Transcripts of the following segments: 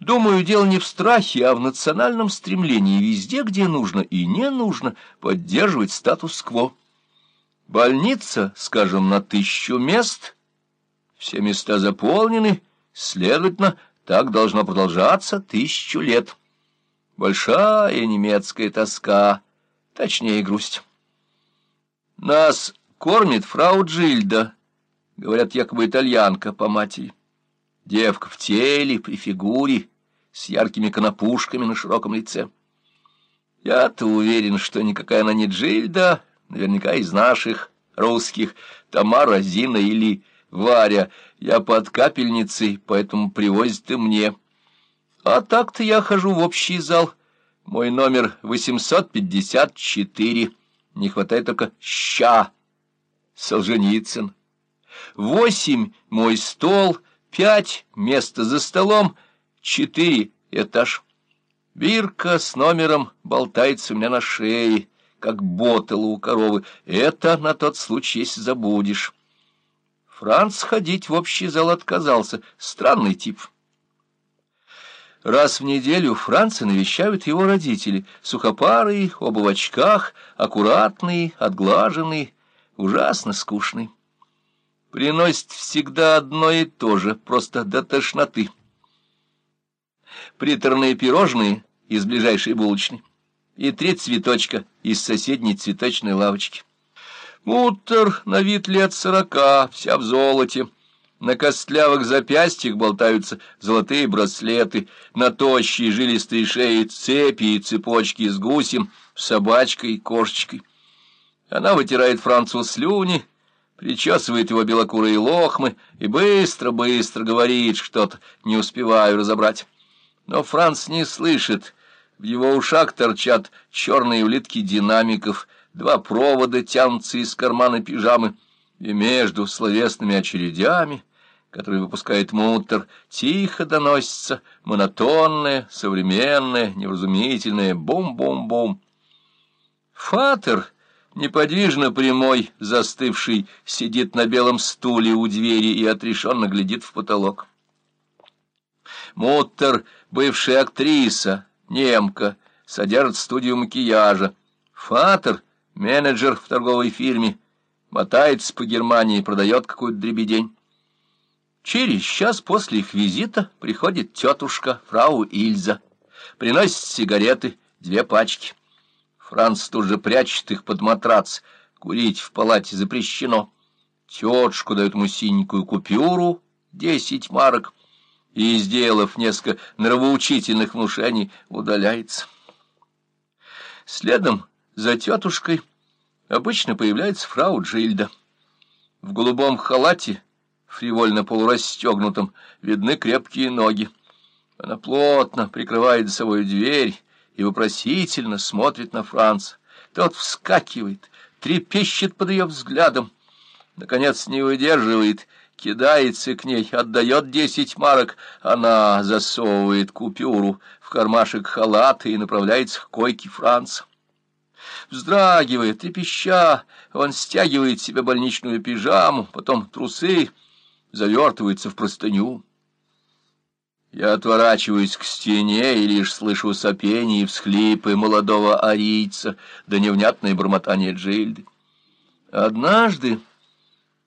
Думаю, дело не в страхе, а в национальном стремлении везде, где нужно и не нужно, поддерживать статус-кво. Больница, скажем, на тысячу мест, все места заполнены, следовательно, так должно продолжаться тысячу лет. Большая немецкая тоска, точнее грусть. Нас кормит фрау Джильда, говорят, якобы итальянка по матери. Девка в теле, при фигуре, с яркими конопушками на широком лице. Я-то уверен, что никакая она не Джильда, наверняка из наших, русских, Тамара, Зина или Варя. Я под капельницей, поэтому привозят и мне. А так-то я хожу в общий зал. Мой номер 854. Не хватает только ща. Солженицын. Восемь — мой стол, пять — место за столом, четыре — этаж. Бирка с номером болтается у меня на шее, как ботала у коровы. Это на тот случай, если забудешь. Франц ходить в общий зал отказался. Странный тип. Раз в неделю Франца навещают его родители. Сухопарые, оба в очках, аккуратные, отглаженные, ужасно скучные. Приносит всегда одно и то же, просто до тошноты. Приторные пирожные из ближайшей булочной и три цветочка из соседней цветочной лавочки. Муттер на вид лет сорока, вся в золоте. На костлявых запястьях болтаются золотые браслеты, на тощей жилистой шее цепи и цепочки с гусем, собачкой и кошечкой. Она вытирает Францу слюни, причесывает его белокурые лохмы и быстро-быстро говорит что-то, не успеваю разобрать. Но Франц не слышит, в его ушах торчат черные улитки динамиков — два провода тянутся из кармана пижамы, и между словесными очередями, которые выпускает мутер, тихо доносится монотонное, современное, невразумительное бум-бум-бум. Фатер, неподвижно прямой, застывший, сидит на белом стуле у двери и отрешенно глядит в потолок. Муттер, бывшая актриса, немка, содержит студию макияжа. Фатер — Менеджер в торговой фирме мотается по Германии продает какую-то дребедень. Через час после их визита приходит тетушка, фрау Ильза, приносит сигареты, две пачки. Франц тут же прячет их под матрац, курить в палате запрещено. Тетушку дает ему синенькую купюру, десять марок, и, сделав несколько нравоучительных внушений, удаляется. Следом за тетушкой обычно появляется фрау Джильда. В голубом халате, фривольно полурастегнутом, видны крепкие ноги. Она плотно прикрывает за собой дверь и вопросительно смотрит на Франца. Тот вскакивает, трепещет под ее взглядом. Наконец не выдерживает, кидается к ней, отдает десять марок. Она засовывает купюру в кармашек халата и направляется к койке Франца. Вздрагивая, трепеща, он стягивает себе больничную пижаму, потом трусы, завертывается в простыню. Я отворачиваюсь к стене и лишь слышу сопение и всхлипы молодого арийца, да невнятное бормотание Джильды. Однажды,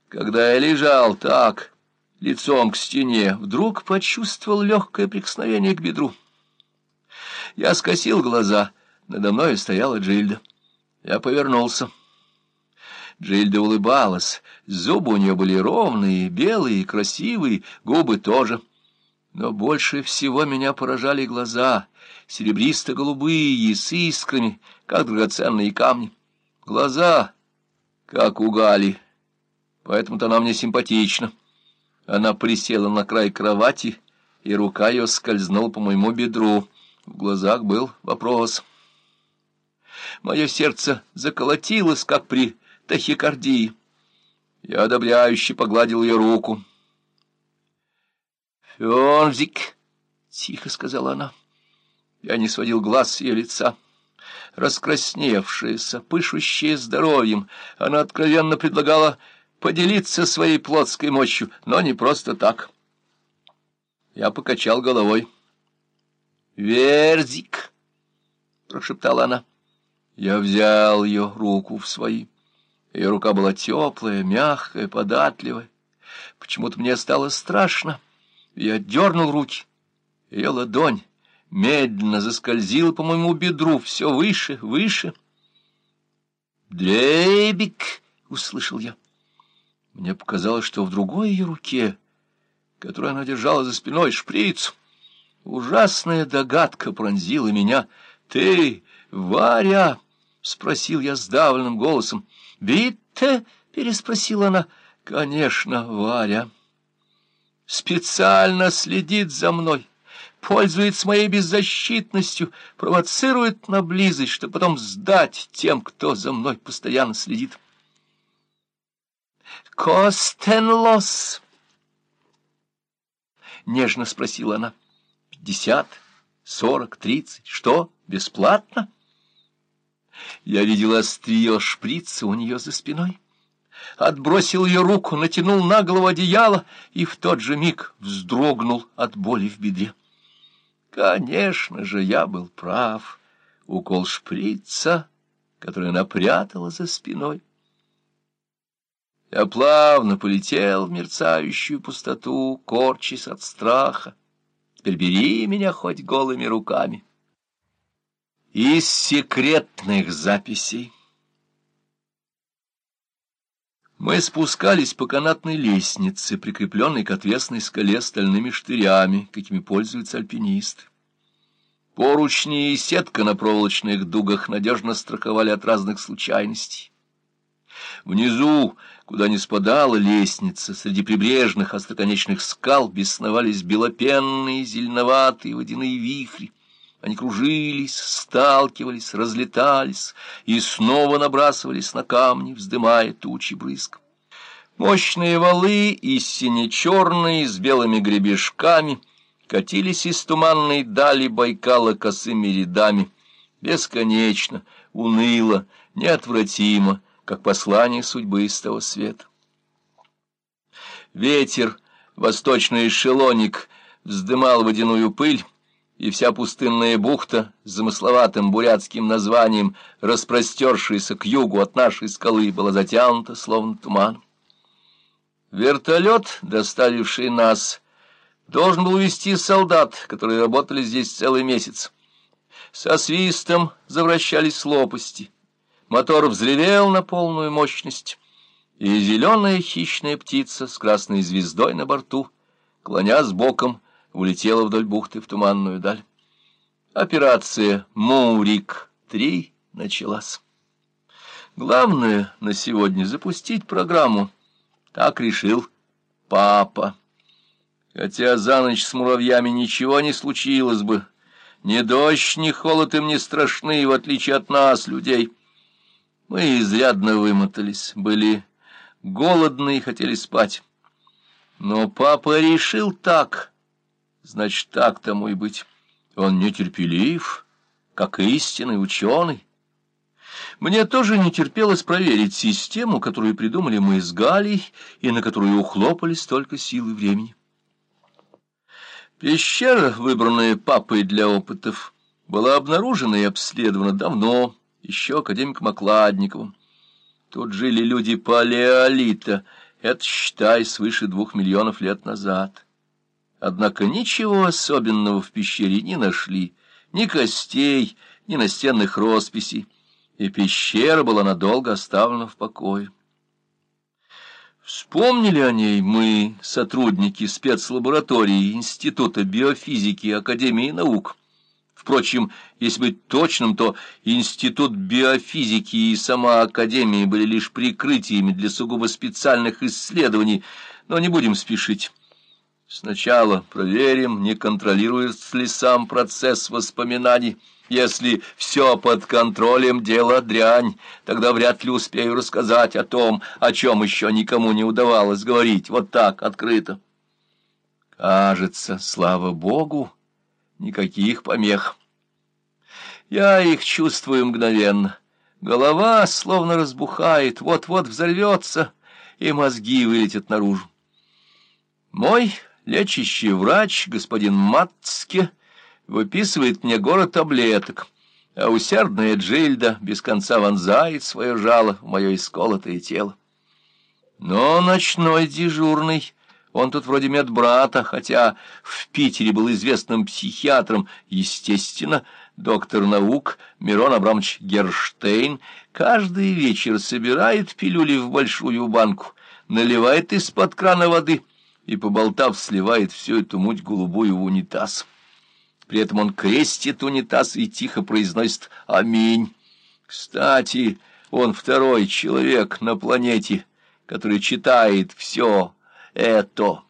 когда я лежал так, лицом к стене, вдруг почувствовал легкое прикосновение к бедру. Я скосил глаза, надо мной стояла Джильда. Я повернулся. Джильда улыбалась. Зубы у нее были ровные, белые, красивые, губы тоже. Но больше всего меня поражали глаза, серебристо-голубые, с искрами, как драгоценные камни. Глаза, как у Гали. Поэтому-то она мне симпатична. Она присела на край кровати, и рука ее скользнула по моему бедру. В глазах был вопрос — Мое сердце заколотилось, как при тахикардии. Я одобряюще погладил ее руку. «Фёнзик!» — тихо сказала она. Я не сводил глаз с ее лица. Раскрасневшаяся, пышущая здоровьем, она откровенно предлагала поделиться своей плотской мощью, но не просто так. Я покачал головой. «Верзик!» — прошептала она. Я взял ее руку в свои. Ее рука была теплая, мягкая, податливая. Почему-то мне стало страшно. Я дернул руки. Ее ладонь медленно заскользила по моему бедру все выше, выше. «Дрейбик!» — услышал я. Мне показалось, что в другой ее руке, которую она держала за спиной, шприц. Ужасная догадка пронзила меня. «Ты, Варя!» — спросил я сдавленным голосом. «Битте?» — переспросила она. «Конечно, Варя. Специально следит за мной» пользуется моей беззащитностью, провоцирует на близость, чтобы потом сдать тем, кто за мной постоянно следит. «Костенлос?» — нежно спросила она. «Пятьдесят, сорок, тридцать. Что, бесплатно?» Я видел острие шприца у нее за спиной. Отбросил ее руку, натянул на голову одеяло и в тот же миг вздрогнул от боли в бедре. Конечно же, я был прав. Укол шприца, который она прятала за спиной. Я плавно полетел в мерцающую пустоту, корчась от страха. Теперь бери меня хоть голыми руками. Из секретных записей. Мы спускались по канатной лестнице, прикрепленной к отвесной скале стальными штырями, какими пользуются альпинисты. Поручни и сетка на проволочных дугах надежно страховали от разных случайностей. Внизу, куда не спадала лестница, среди прибрежных остроконечных скал бесновались белопенные зеленоватые водяные вихри. Они кружились, сталкивались, разлетались и снова набрасывались на камни, вздымая тучи брызг. Мощные валы, истине черные, с белыми гребешками, катились из туманной дали Байкала косыми рядами, бесконечно, уныло, неотвратимо, как послание судьбы из того света. Ветер, восточный эшелоник, вздымал водяную пыль, и вся пустынная бухта с замысловатым бурятским названием, распростершаяся к югу от нашей скалы, была затянута, словно туман. Вертолет, доставивший нас, должен был увезти солдат, которые работали здесь целый месяц. Со свистом завращались лопасти. Мотор взревел на полную мощность, и зеленая хищная птица с красной звездой на борту, клоня с боком, улетела вдоль бухты в туманную даль. Операция «Мурик-3» началась. Главное на сегодня запустить программу. Так решил папа. Хотя за ночь с муравьями ничего не случилось бы. Ни дождь, ни холод им не страшны, в отличие от нас, людей. Мы изрядно вымотались, были голодны и хотели спать. Но папа решил так — Значит, так тому и быть. Он нетерпелив, как истинный ученый. Мне тоже не терпелось проверить систему, которую придумали мы с Галей и на которую ухлопали столько сил и времени. Пещера, выбранная папой для опытов, была обнаружена и обследована давно, еще академиком Окладниковым. Тут жили люди палеолита, это, считай, свыше двух миллионов лет назад. Однако ничего особенного в пещере не нашли, ни костей, ни настенных росписей, и пещера была надолго оставлена в покое. Вспомнили о ней мы, сотрудники спецлаборатории Института биофизики Академии наук. Впрочем, если быть точным, то Институт биофизики и сама Академия были лишь прикрытиями для сугубо специальных исследований, но не будем спешить. Сначала проверим, не контролируется ли сам процесс воспоминаний. Если все под контролем, дело дрянь, тогда вряд ли успею рассказать о том, о чем еще никому не удавалось говорить, вот так, открыто. Кажется, слава богу, никаких помех. Я их чувствую мгновенно. Голова словно разбухает, вот-вот взорвется, и мозги вылетят наружу. Мой лечащий врач, господин Матцке, выписывает мне город таблеток, а усердная Джильда без конца вонзает свое жало в мое исколотое тело. Но ночной дежурный, он тут вроде медбрата, хотя в Питере был известным психиатром, естественно, доктор наук Мирон Абрамович Герштейн, каждый вечер собирает пилюли в большую банку, наливает из-под крана воды и, поболтав, сливает всю эту муть голубую в унитаз. При этом он крестит унитаз и тихо произносит «Аминь». Кстати, он второй человек на планете, который читает все это.